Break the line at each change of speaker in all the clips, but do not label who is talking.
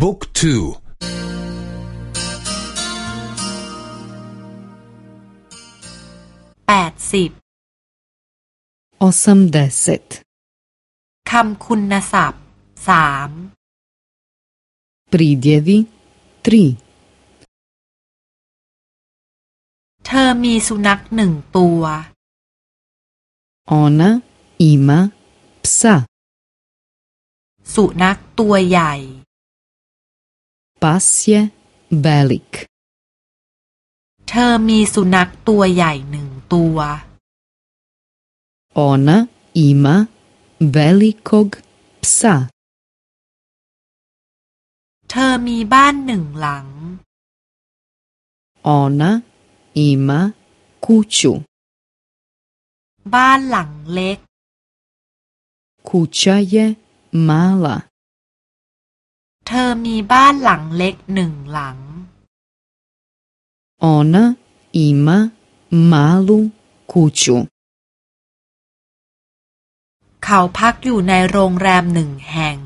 บุ๊กทู
แปดสิบคำคุณศัพท์สาม
pridjevi
3เธอมีสุนัขหนึ่งตัว
Ona ima psa
สุนัขตัวใหญ่
Pas je velik
เธอมีสุนัขตัวใหญ่หนึ่งตัว
Ona ima velikog psa
เธอมีบ้านหนึ่งหลัง
Ona ima kuću
บ้านหลังเล็ก
Kuća je mala
เธอมีบ้านหลังเล็กหนึ่งหลัง
Ona ima malu kuću
เขาพักอยู่ในโรงแรมหนึ่งแห่ง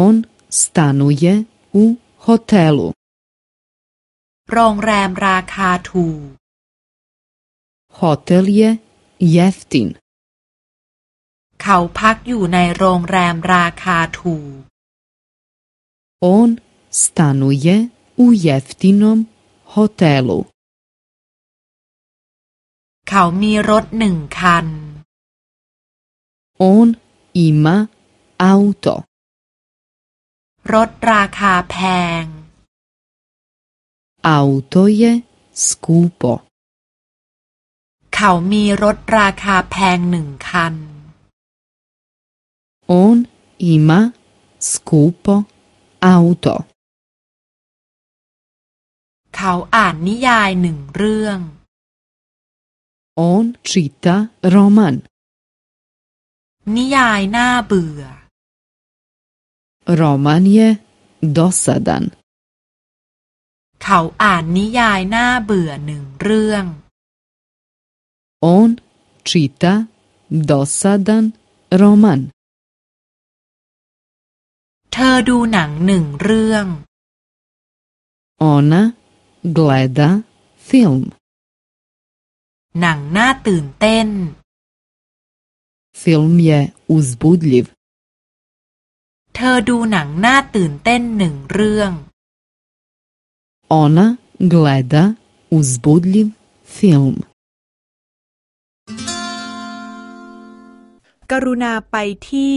On stanuje u hotelu
โรงแรมราคาถูก
Hotel je jeftin
เขาพักอยู่ในโรงแรมราคาถูก
On stanuje u jeftinom hotelu
เขามีรถหนึ่งคัน
On ima auto
รถราคาแพง
Auto je skupo
เขามีรถราคาแพงหนึ่งคัน
On ima skupo auto
เขาอ่านนิยายหนึ่งเรื่อง
On čita roman
นิยายน่าเบื่อ
Roman je dosadan
เขาอ่านนิยายน่าเบื่อหนึ่งเรื่อง
On čita dosadan roman
เธอดูหนังหนึ่งเรื่อง
Ona gleda film
หนังน่าตื่นเต้น
Film je uzbudljiv
เธอดูหนังน่าตื่นเต้นหนึ่งเรื่อง
Ona gleda uzbudljiv film
กรุณาไปที่